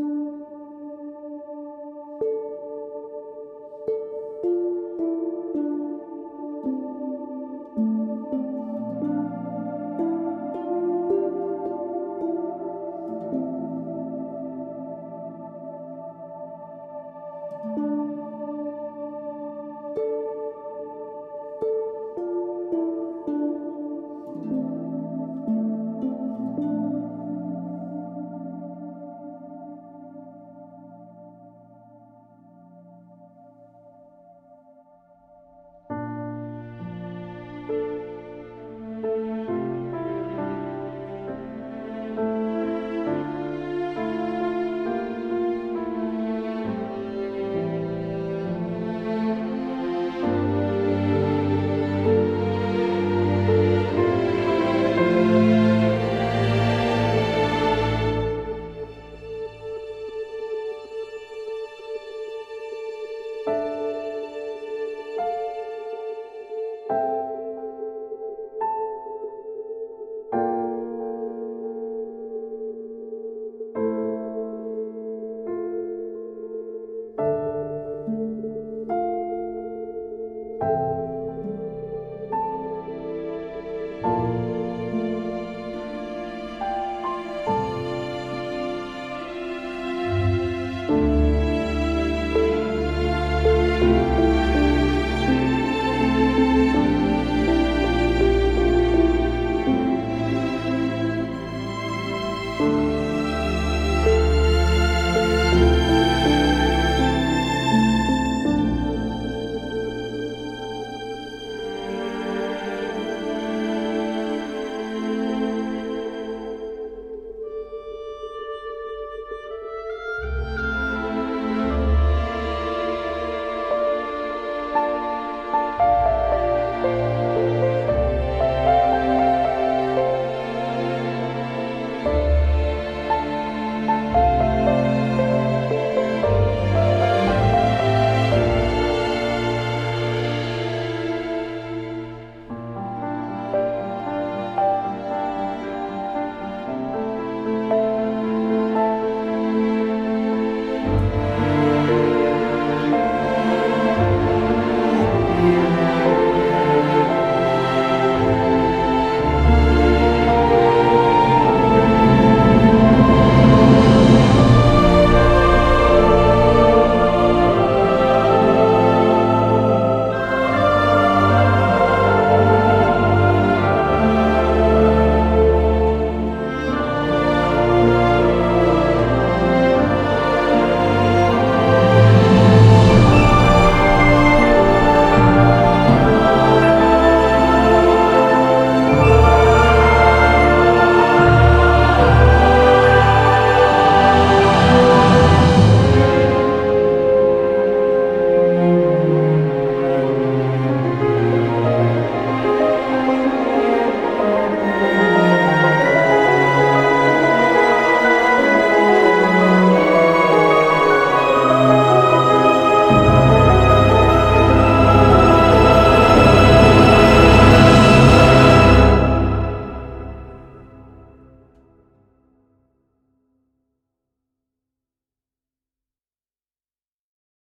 you